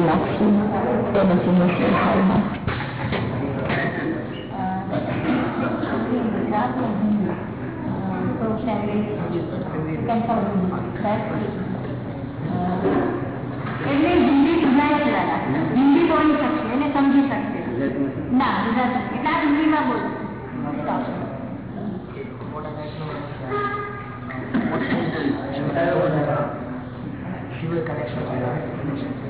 Lakshmi, Tennessee Muslim Harma. Gujarat તો એટલે હિન્દી સમજાય છે દાદા હિન્દી બોલી શકશે એને સમજી શકશે ના ગુજરાતી એટલે આ હિન્દીમાં બોલ Fewer connections with our connections.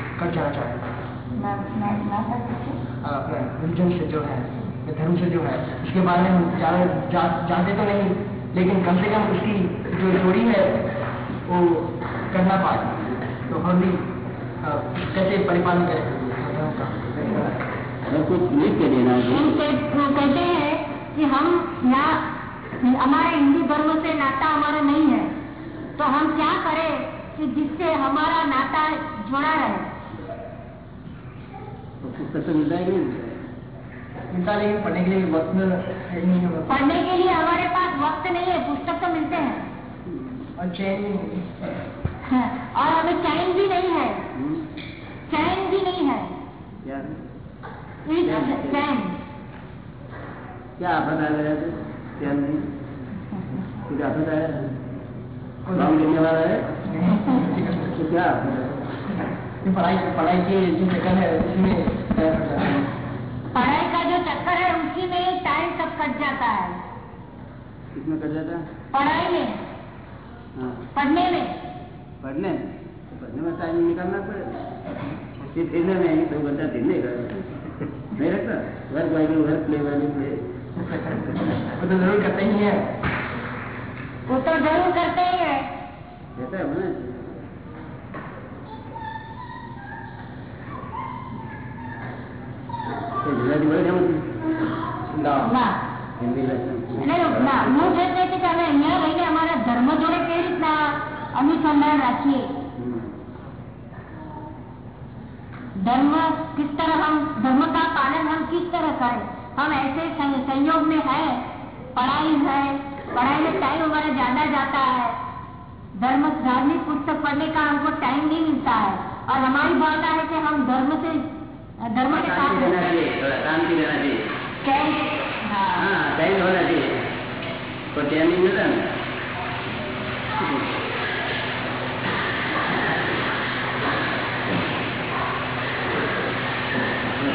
का क्या चाहे? मैं मैं मैं रिलीजन से जो है धर्म से जो है उसके बारे में ज़्यादा जानते तो नहीं लेकिन कम से कम उसकी जो चोरी है वो करना पाए। तो हम भी कैसे परिपालन करें? धर्म का कहते हैं कि हम ना हमारे हिंदू धर्म से नाता हमारा नहीं है। तो हम क्या करें कि जिससे हमारा नाता जुड़ा रहे? पुस्तक तो मिलता है कि मिलता है? मिलता लेकिन पढ़ने के लिए वक्त पढ़ने के लिए हमारे पास वक्त नहीं है पुस्तक तो मिलते हैं। और चैन हाँ, और हमें चैन भी नहीं है। हम्म? चैन भी नहीं है। चैन क्या? आफत आ गया क्या नहीं? कुछ आफत आया? है? वाला है? तो क्या आफत है? पढ़ाई पढ़ाई के जो चक्कर है उसमें कट है। पढ़ाई का जो चक्कर है उसी में टाइम सब कट जाता है। किसमें कर जाता है? पढ़ाई में। हाँ। पढ़ने में। पढ़ने तो पढ़ने में टाइम निकालना पड़ेगा फिर फिरने में दो घंटा का नहीं रखता work while work play while play वो तो ज़रूर करते ही है। वो तो ज़रूर करते ही है। कहता है ગુજરાતી બોલે છે ना ના હિન્દી લેસન એટલે ના હું જે કહે છે કે અમે અહીંયા રહીને અમારા ધર્મ જોડે કેવી રીતના अनुसंधान रखिए धर्म किस तरह हम धर्म का पालन हम किस तरह करें हम ऐसे सं- संयोग में है पढ़ाई है पढ़ाई में टाइम हमारा ज्यादा जाता है धर्म धार्मिक पुस्तक पढ़ने का हमको टाइम नहीं मिलता है और हमारी भावना है कि हम धर्म से धर्म के साथ रहना चाहिए थोड़ा शांति रहना चाहिए। चैन हाँ। हाँ टाइम होना चाहिए। तो टाइम नहीं मिलता ना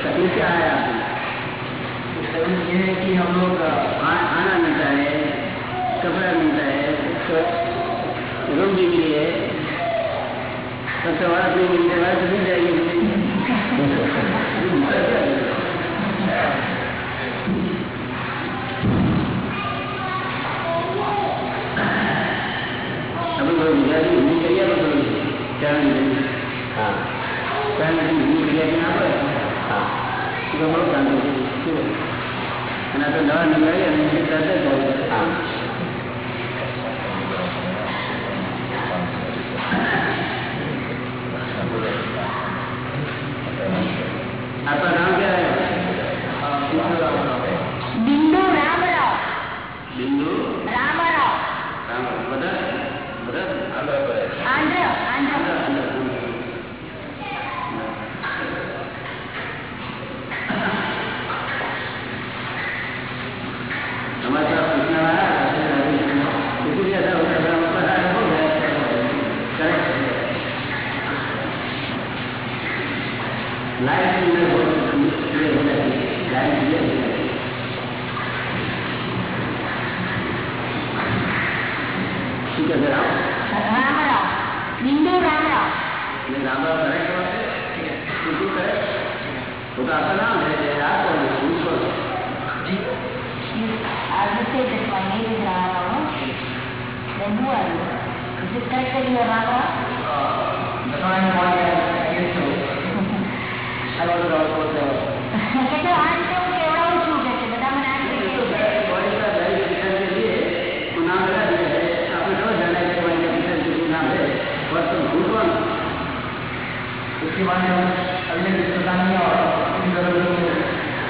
तकलीफ़ क्या है आपकी ये है कि हम लोग अ, आना मिलता है कपड़ा मिलता है रूम भी मिली है। सबसे बड़ा नहीं मिलते बाद तो मिल जाएगी। નવા નંબર અને તરત જ હા.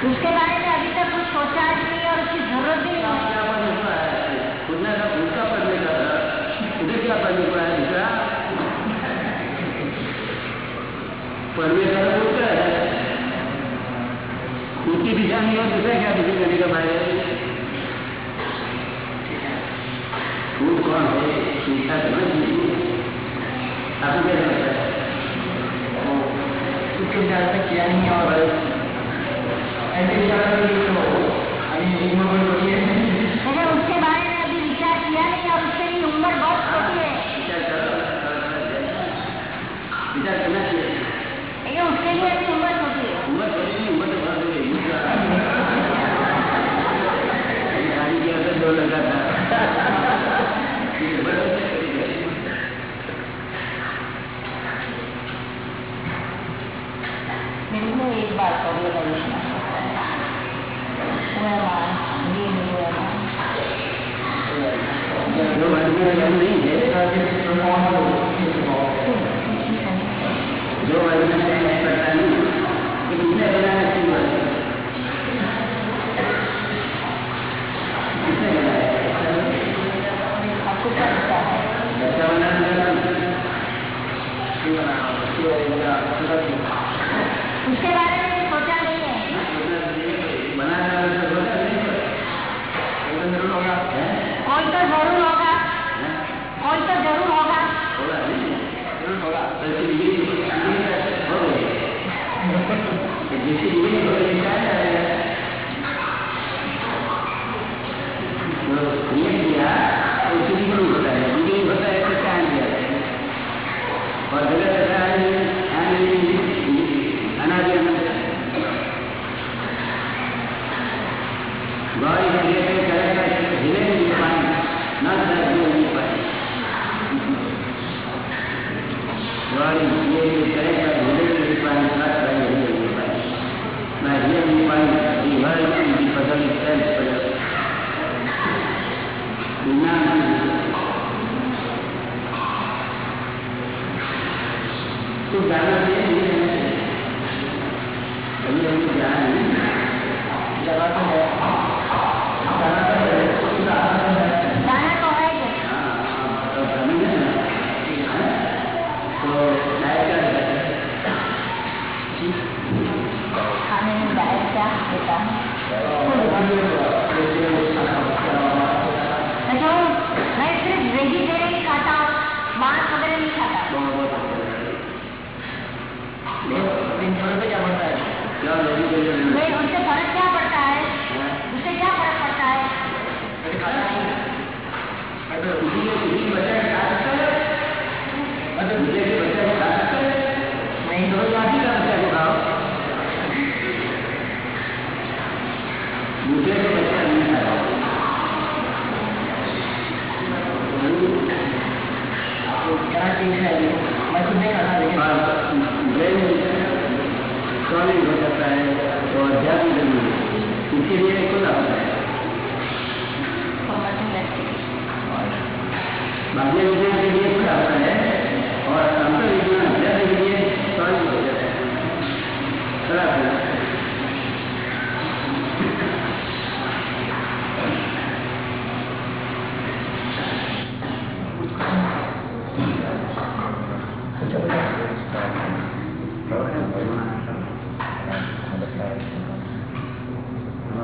उसके बारे में अभी तक कुछ सोचा नहीं और उसकी ज़रूरत भी नहीं का पढ़ने का क्या पढ़ने है? दूसरा? पढ़ने का है। दिशा नहीं और दूसरा क्या दिशा करने का भाई कौन है? क्या क्योंकि आज तक किया नहीं है और एंटी इंशाल्लाह Amém.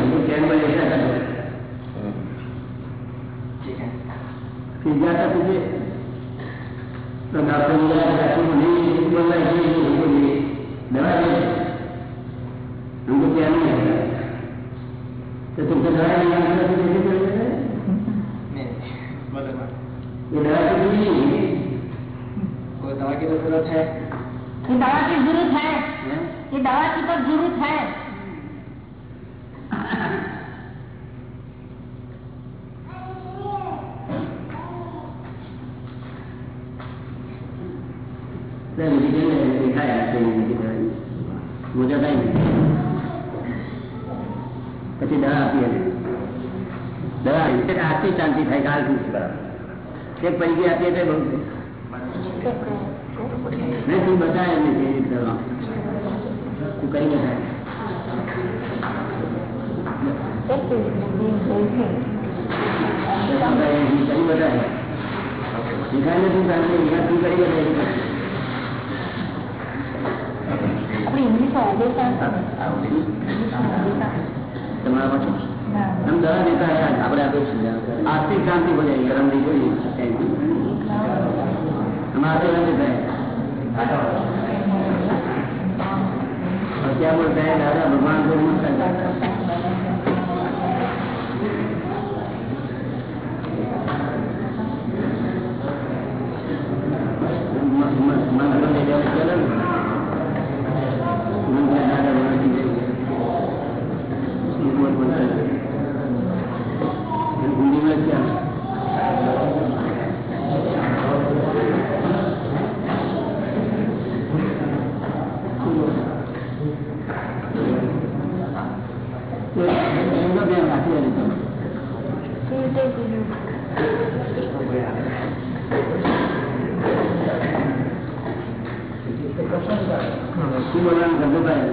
हमको चैन पर ऐसा कर दो ठीक है फिर जाता तुझे तो डॉक्टर बोला तुम नहीं बोल रहा है ये हमको ये दवा दे हमको પછી દવા આપી હતી દવા એટલે આથી શાંતિ થાય કાલ થી બરાબર એક પૈકી આપીએ તો બહુ નહીં તું બતાવે એમને તું કઈ બતાવે કઈ બતાવે નથી તું કરી બતાવી આપણે એમની પણ આગળતા તમારા માટે આપણે આપીશું આર્થિક ક્રાંતિ બને ગરમડી જોઈએ અમારે અત્યારે ભગવાન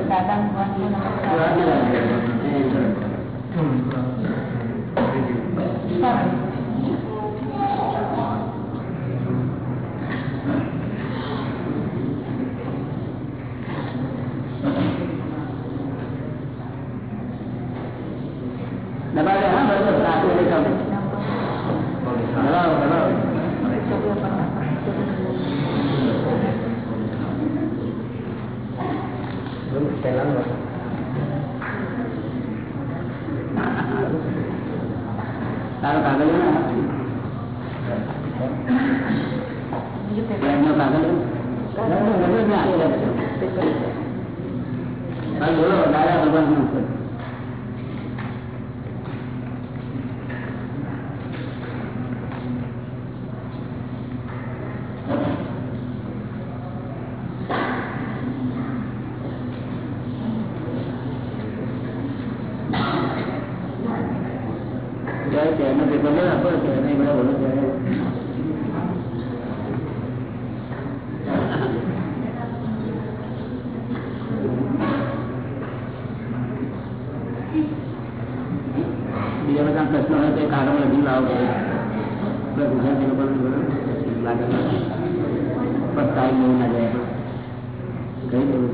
દાદા ત્યારે તેનો પેપર લે આપો તેને બધા બોલો ત્યારે બીજા બધા પ્રશ્નો હોય તો એ કાગળ લખી લાવો આપણે ગુજરાતી લોકો લાગે પણ ટાઈમ એવું ના જાય કઈ દેવું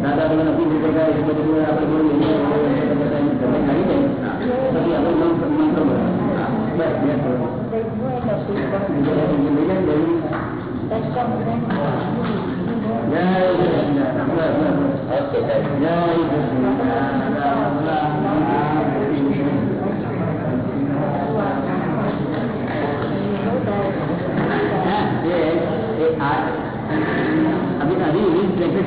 દાદા બધા નથી ભેગા એટલે બધું આપણે બોલીએ તમે કરી દે પછી આપણે મન મંત્ર બસ બે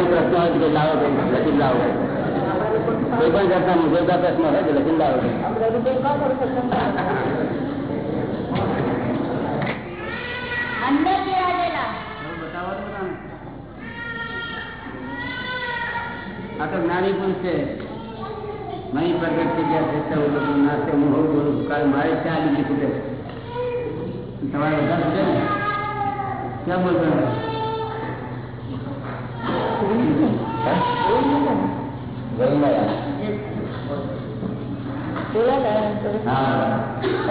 પ્રશ્ન હોય તો લાવો તો લખી લાવો કોઈ પણ જાતના મુજબના પ્રશ્ન હોય તો લખી લાવો અંદર બિરાજેલા આ તો જ્ઞાની પુરુષ છે મહી પ્રગટ થઈ ગયા છે સૌ બધું નાસ્તે હું હોઉં બોલું છું કારણ મારે ત્યાં લીધી ખૂટે તમારે બધા છે ને ક્યાં બોલતો હા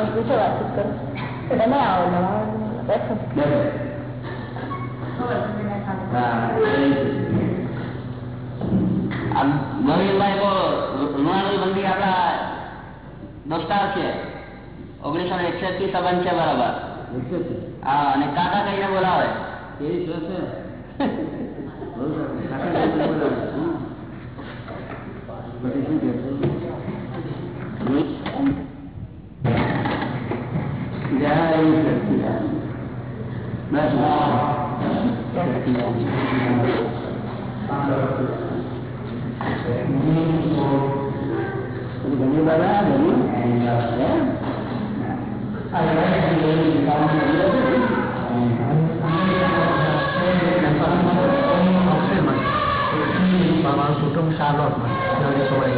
પૂછો વાતચીત કરો તમે આવો છે ઓગણીસો ને એકસઠ સંબંધ છે બરાબર હા, અને કાકા કહીને બોલાવે. એ છે પછી શું કે જય સચિદાન બસ ઘણી બધા ઘણી ছোট মশা আলম তাহলে সবাই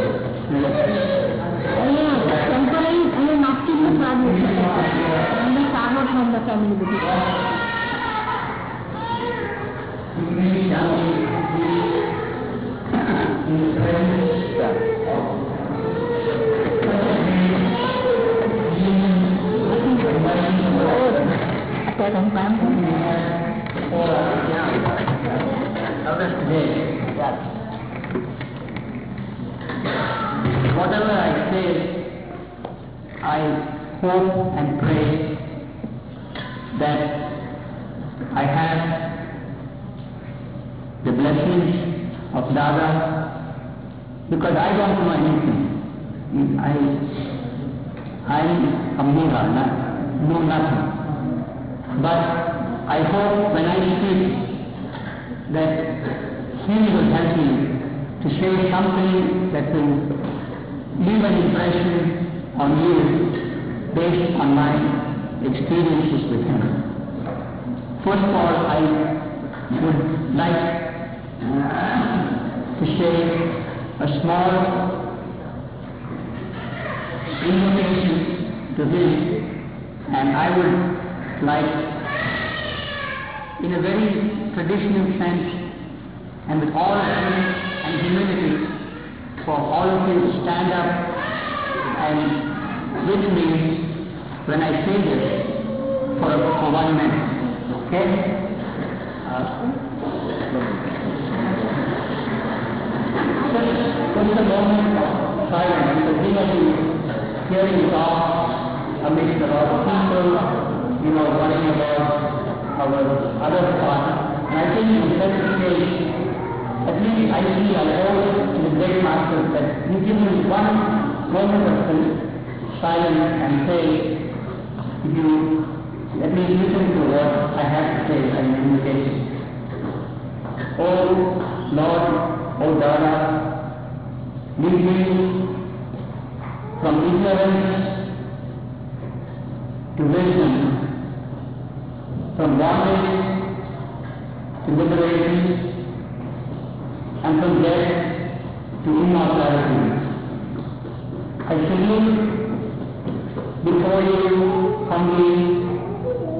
hope and pray that I have the blessings of Dada because I don't know anything. I I'm a Mura, not, know nothing. But I hope when I speak that he will help me to say something that will leave an impression on you based on my experiences with him. First of all, I would like uh, to say a small invitation to him and I would like in a very traditional sense and with all strength and humility for all of you to stand up and with me when I say this for, for one minute. Okay? just, just a moment of silence because we have been hearing talk amidst a lot of people, you know, worrying about our other thoughts. And I think in such a case, at least I see I owe to the great master that you give me one moment of silence and say, you let me listen to what I have to say as an invitation. Oh Lord, oh Dada, lead me from ignorance to wisdom, from bondage to liberation, and from death to immortality. I salute before you humbly.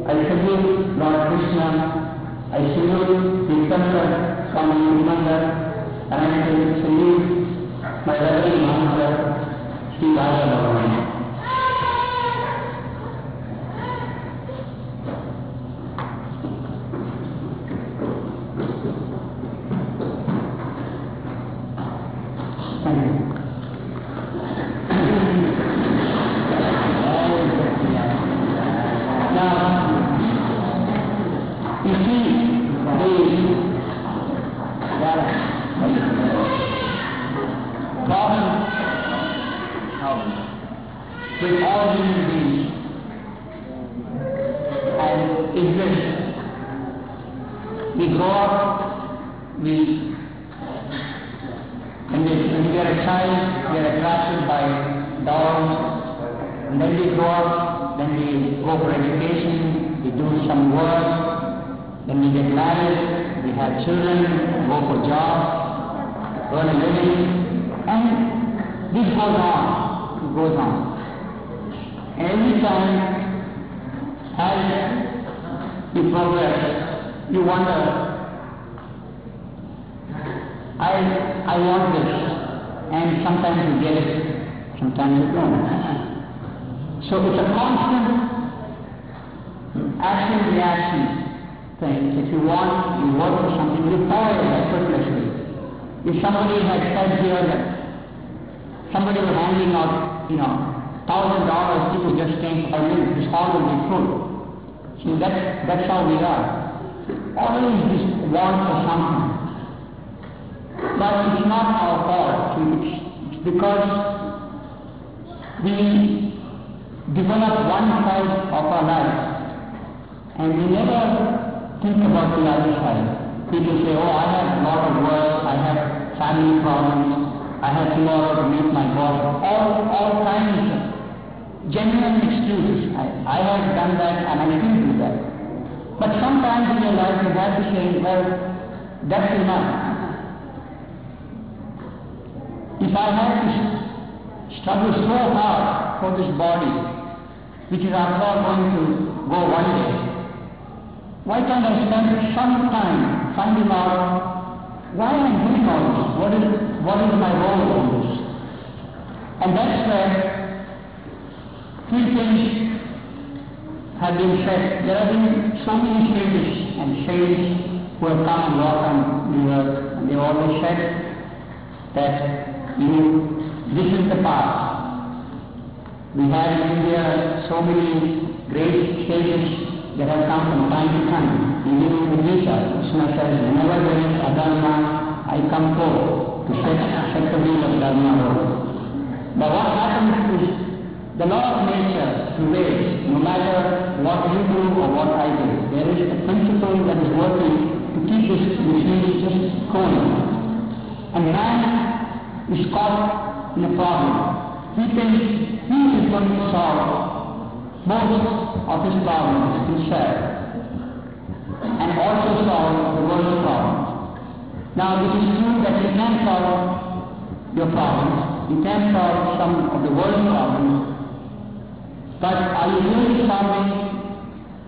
I salute Lord Krishna. I salute the Sankar Swami Vivekananda, and I salute my Reverend Master, Sri Bhagavan. I, I want this, and sometimes you get it, sometimes you don't. So it's a constant action-reaction thing. If you want, you work for something, you follow it effortlessly. If somebody had said here that somebody was handing out, you know, thousand dollars, people just think, oh, this all will be true. See, that's, that's how we are. Always this want for something. But it's not our fault. Because we develop one side of our life and we never think about the other side. People say, oh, I have a lot of work, I have family problems, I have tomorrow to meet my boss, all, all kinds of genuine excuses. I, I have done that and I still do that. But sometimes in your life you have to say, well, that's enough. If I have to struggle so hard for this body, which is after all going to go one day, why can't I spend some time finding out why I'm doing all this? What is, what is my role in this? And that's where three things have been said. There have been so many sages and saints who have come and walked on the earth, and they always said that you, this is the past. We have in India so many great sages that have come from time to time. Even in Gita, Krishna says, whenever there is adharma, I come forth to set, set the wheel of dharma. But what happens is the law of nature prevails no matter what you do or what I do. There is a principle that is working to keep this machine just going. And man is caught in a problem. He thinks he is going to solve most of his problems himself and also solve the world's problems. Now it is true that you can solve your problems, you can solve some of the world's problems, but are you really solving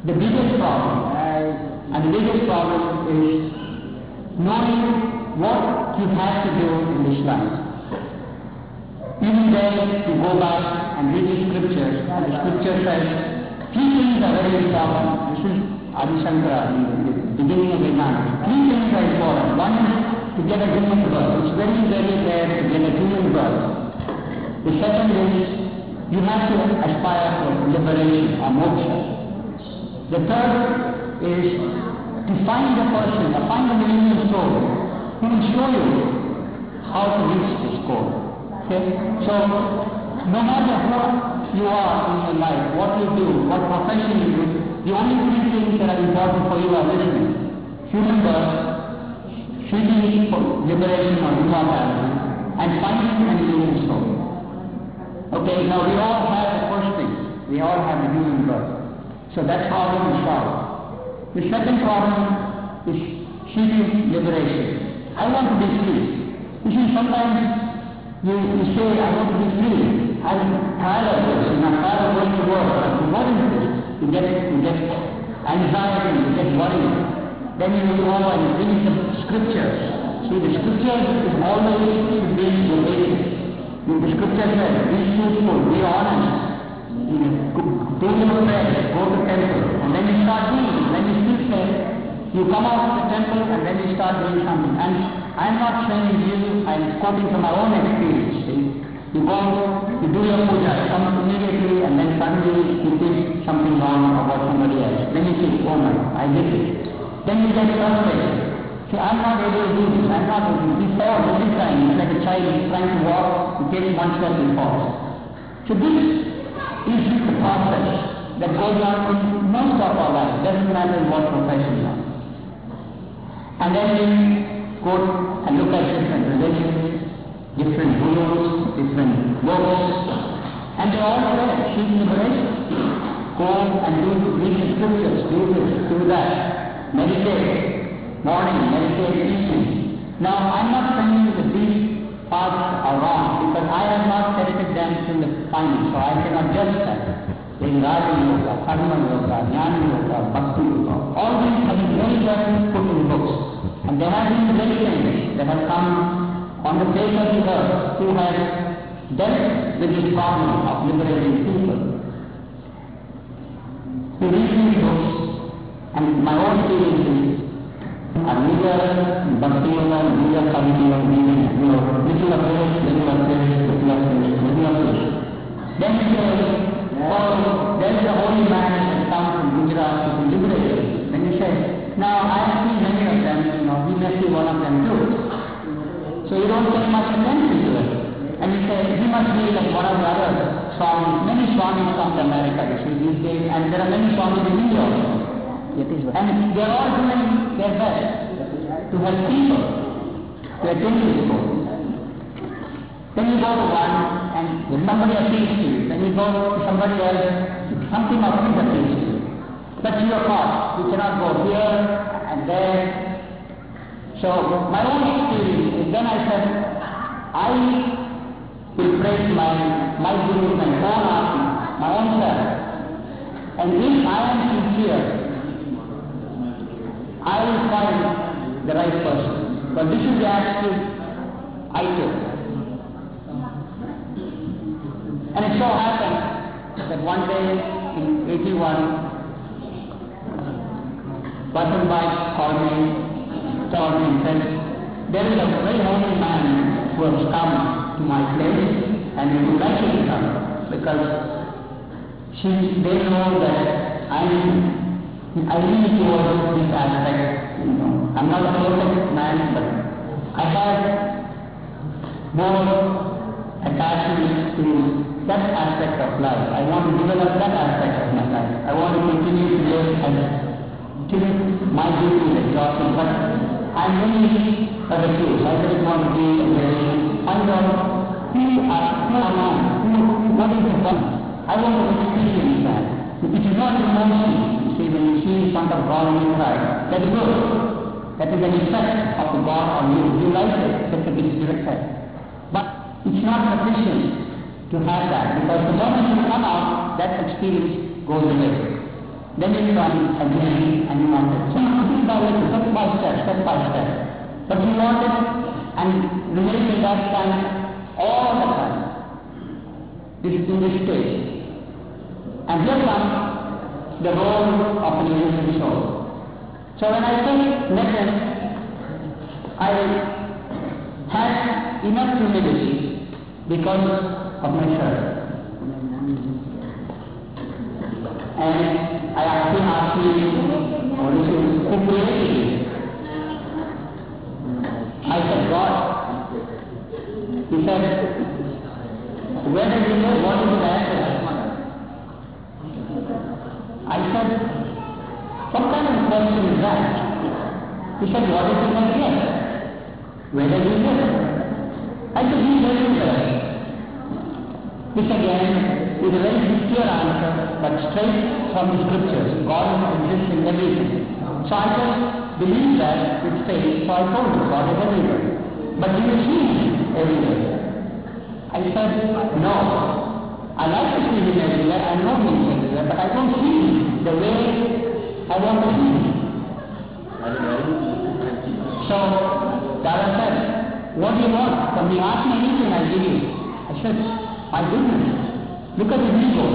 the biggest problem? And the biggest problem is knowing what you have to do in this life. Even then, you go back and read the scriptures, and the scripture says, three things are very important. This is Adishankara, the beginning of Vedanta. Three things are important. One is to get a human birth. It's very, very rare to get a human birth. The second is you have to aspire for liberation or moksha. The third is to find a person, to find a millennium soul who will show you how to reach this goal. Okay? So, no matter what you are in your life, what you do, what profession you do, the only three things that are important for you are listening. Human birth, seeking liberation or immortality, and finding an human soul. Okay, now we all have the first thing. We all have the human birth. So that's how we solve. The second problem is seeking liberation. I want to be free. You see, sometimes you, you say, I want to be free. I'm tired of this, and I'm tired of going to work. What is this? You get, you get anxiety, you get worried. Then you go and read the scriptures. See, the scriptures is always should be your basis. The scripture says, be truthful, be honest. You do your prayers, go to temple, and then you start doing. Then you still say, you come out of the temple and then you start doing something. And I'm not saying you, I'm quoting from my own experience. You go, you do your puja, come immediately and then suddenly you think something wrong about somebody else. Then you think, oh my, I did it. Then you get frustrated. See, I'm not able to do this, I'm not able to do this. Before, every time, it's like a child is trying to walk, he takes one step and falls. So this is the process that goes on in most of our life, doesn't matter what profession you are. And then and look at different religions, different gurus, different books, and they all said, seek liberation. Go and do read the scriptures, do this, do that, meditate, morning, meditate, evening. Now, I'm not saying that these paths are wrong because I have not tested them to the final, so I cannot judge that. There's Raja Yoga, Karma Yoga, Jnana Yoga, Bhakti Yoga. All these have been very well put in books. And there have been many that have come on the face of the earth who have dealt with this problem of liberating people. We read these books, and my own is, are neither Bhakti Yoga, neither Karma Yoga, neither, you know, little of this, little of this, little of this, little of this. Then he says, oh, there is a holy man that come from Gujarat who is liberated. Then he says, now I have you we one of them too. So you don't pay much attention to it. And he said, he must be like one of the other swamis. Many swamis come to America, you see, these days, and there are many swamis in India also. And they are all doing their best to help people to attend to this. Then you go to one and somebody appeals to you. Then you go to somebody else, something of appeals to you. That's your cause. You cannot go here and there. So my own experience is then I said, I will praise my, my guru, my own atma, my own self. And if I am sincere, I will find the right person. But this is the attitude I took. And it so happened that one day in 81, Vasanbhai called me, me and said, there is a very holy man who has come to my place and he would like to come because she, they know that I'm I lean towards this aspect, you know. I'm not a perfect man, but I have more attachment to that aspect of life. I want to develop that aspect of my life. I want to continue to live and till my duty I'm really a refuse. I just want to be a very find out who, are, who am I, who, what is the fun. I want to experience that. It is not emotion. You see, when you see in front of God and you cry, that's good. That is an effect of the God on you. You like it, that's a good effect. But it's not sufficient to have that because the moment you come out, that experience goes away. Then you come again and you want it. So little by little, step by step, step by step. But you want it and remain in that time all the time. This in this state. And here comes the role of an innocent soul. So when I say lesson, I had enough humility because of myself. And I actually asked him, what is it, who created you? I said, God. He said, where did you live? What is the answer? I said, what kind of question is that? He said, what is in my ear? Where does he live? I said, he in there. This again is a very sincere answer, but straight from the scriptures. God exists in everything. So I just believe that it's straight, so I told him, God is everywhere. But do you see him everywhere? I said, no. I like to see him everywhere, I know him everywhere, but I don't see him the way I want to see him. So, Dada said, what do you want? From the ask me anything, I'll give you. I said, my goodness, look at his ego.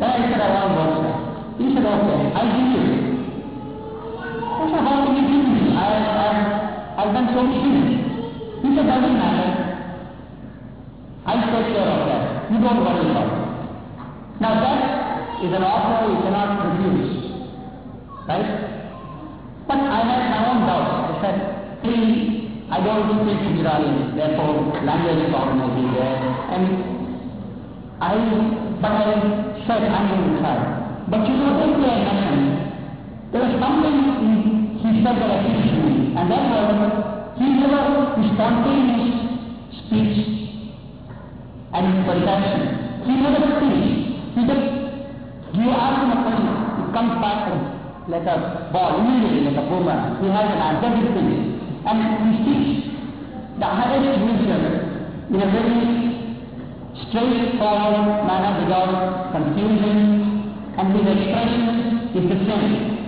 Then I said, I want sides. He said, okay, I'll give you. I said, how can you give me? I, I, I've done so many. He said, doesn't matter. I'll take care of that. You don't worry about it. Now that is an offer you cannot refuse. Right? But I had my own doubts. I said, hey, I don't speak Gujarati, therefore language problem may be there. And I, but I said, I'm going to try. But you know, then I mentioned, there was something he, he said that appealed to me, and that was He never spontaneous speech and perception. He never speaks. He just, you ask him a question, it comes back like a ball, immediately like a boomerang. He has an answer, he speaks. And we speaks the highest wisdom in a very straightforward manner without confusion and his expression is the same.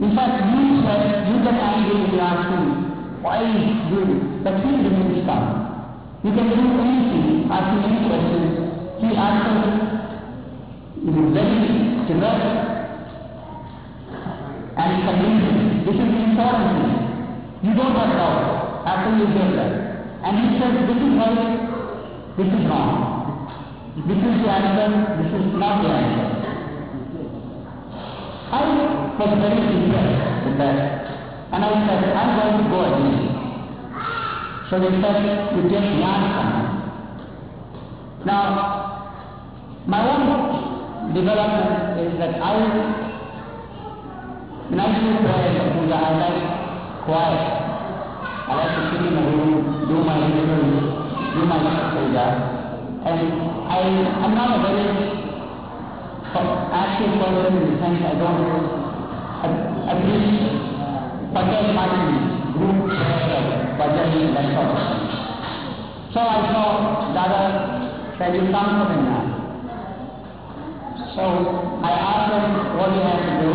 In fact, you said you get angry when you ask him, why you, but he remains calm. You can do anything, ask him any question, he answers in a very direct and convincing. This is the important thing. You don't have doubt after you hear that. And he says, this is right, this is wrong. This is the answer, this is not the answer. I was very impressed with that. And I said, I'm going to go again. So they said, you just learn something. Now, my own development is that I, when I do prayer and puja, I like quiet. I like to sit in a room, do my do my. And I, I'm not a very active person in the sense I don't, at, at least participate much in group bhajan, that sort of thing. So I saw Dada said, you come for the night. So I asked him what you have to do,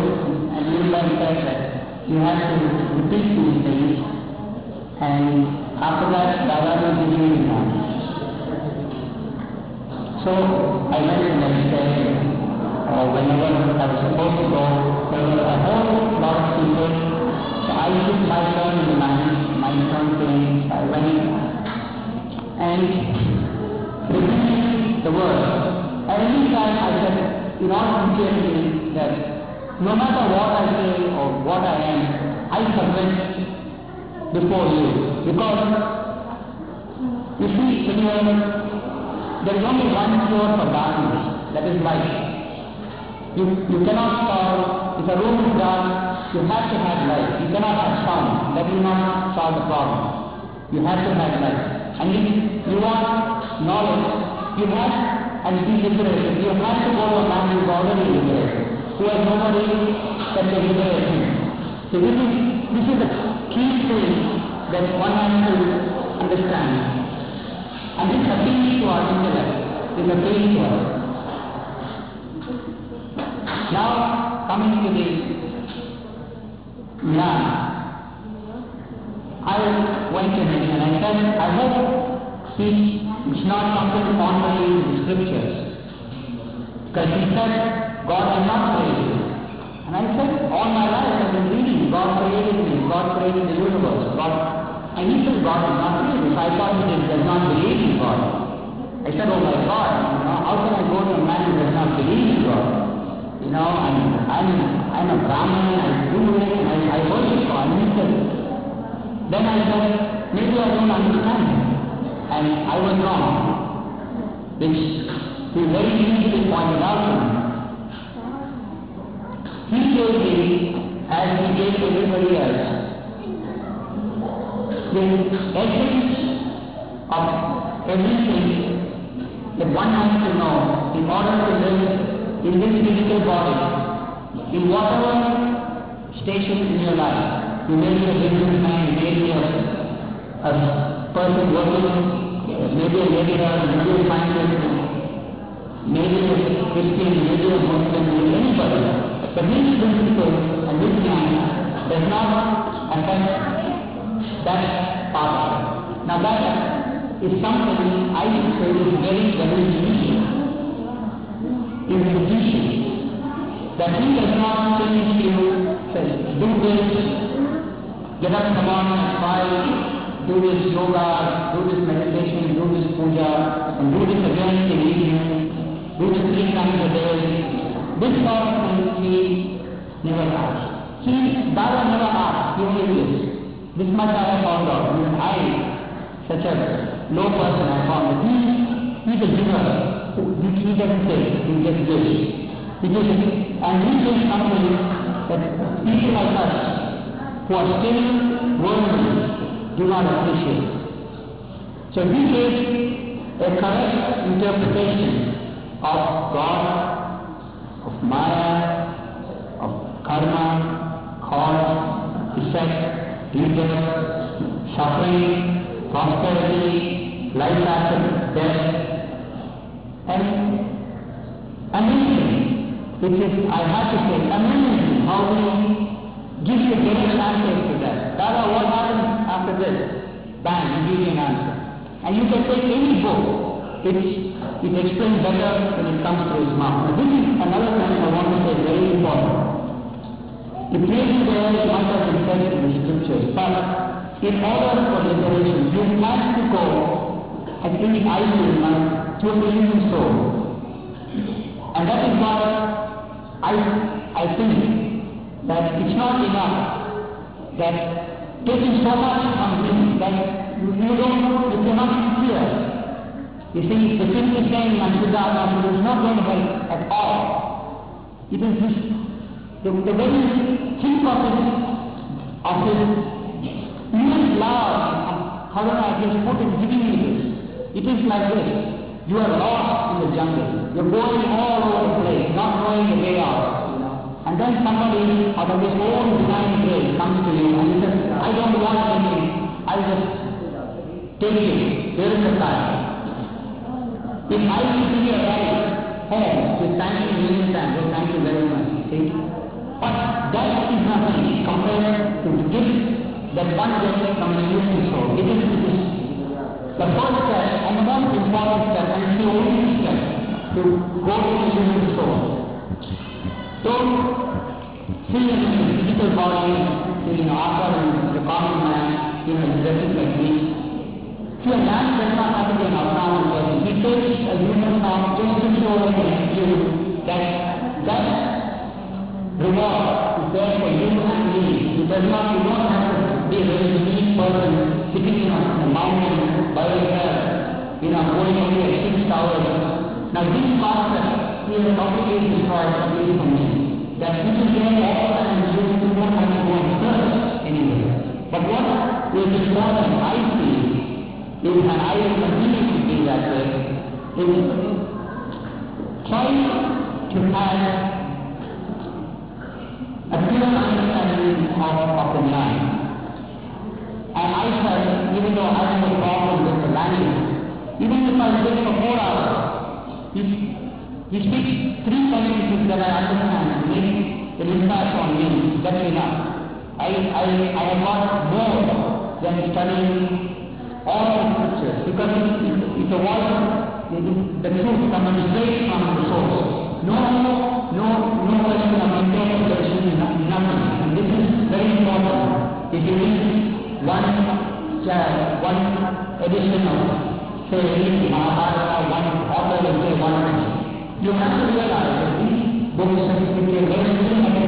and Nimba said that you have to repeat these things, and after that, Dada will give you exam. So I went next day, or whenever I was supposed to go, there were a whole lot of people, so I took my turn in line, my turn came, I went, and repeated the word. Every time I said, you in all sincerity, that no matter what I say or what I am, I submit before you. Because, you see, when there is only one cure for darkness, that is light. You, you cannot solve, if a room is dark, you have to have light. You cannot have sound. That will not solve the problem. You have to have light. And if you want knowledge, you have, and be liberated, you have to go to a man who is already liberated, who can liberate him. So this is, this is the key thing that one has to understand. And this appeals to our intellect, this appeals to us. Now, coming to the. I went to him and I said, I hope he is not something contrary to the scriptures. Because he said, God has not created you. And I said, all my life I've been reading, God created me, God created the universe, God. And he said, God has not created me. So I thought he does not believe in God. I said, oh my God, you know, how can I go to a man who does not believe in God? You know, I'm, I'm, I'm a Brahmin, I do it, I, I worship God. And he said, then I said, maybe I don't understand. And I was wrong. Which he very easily pointed out to me. Gave me, as he gave to everybody else, the essence of everything that one has to know in order to live in this physical body, in whatever station in your life. You may be a businessman, you may be a, a person working, maybe a labourer, maybe a scientist, maybe a Christian, maybe a Muslim, maybe anybody. But these principles and this mind does not affect that part of it. Now that is something I would say is very, very unique in the. That he does not change you, says, do this, get up in the morning at five, do this yoga, do this meditation, do this puja, and do this again in the evening, do this three times a day. This sort he never asked. He, Dada never asked, he only this. This much I have found out. I such a low person, I found that he, he's a giver. He, doesn't take, he gives. He gives. And he says something us, who are still worldly, do not appreciate. So he gives a correct interpretation of God, Maya, of karma, cause, effect, rebirth, suffering, prosperity, life after death, and amazing, which is, I have to say, amazing how he gives you direct answers to that. Dada, what happens after this? Bang, you gives you an answer. And you can take any book, it, it explains better when it comes to his mouth. Now this is another thing I want to say very important. It may be there much as it said in the scriptures, but in order for liberation, you have to go, I think I feel now, to a human soul. And that is why I, I think that it's not enough that taking so much from him that you, you don't, you cannot hear. You see, the simply saying Siddhartha is not going to help at all. It is this, the, the very think of it, of his immense love, how do I just put it, giving me this. It is like this. You are lost in the jungle. You're going all over the place, not knowing the way out. You. And then somebody out of his own divine grace comes to you and he says, I don't want anything. I'll just take you. There is the time. If I should be a right home, with thank you million times, oh thank you very much, see. But that is nothing compared to the gift that one gets from the human soul. It is, it is the first step and the most important step and the only step to go to the human soul. Don't see a physical body, you know, after the common man, you know, dressing like me. A man does not have to be an abnormal person. He takes a human form just to show you that that reward is there for you and me. It does not, you don't have to be a very person sitting in a, mountain by yourself, you know, going only six hours. Now this concept is at least for me. That this is all time, you do not have to go and anywhere. But and I will continue to be that way, is try to have a clear understanding of, the mind. And I said, even though I have a problem with the language, even if I speak for four hours, he, he speaks three sentences that I understand and make an impact on me, that's enough. I, I, I am not more than studying all scriptures because it's, it's a wall, the truth, summarization from the source. No, no, no question of intent, question, nothing. And this is very important. If you read one chapter, one edition of, say, Mahabharata, one author will say one thing. You have to realize that these books are very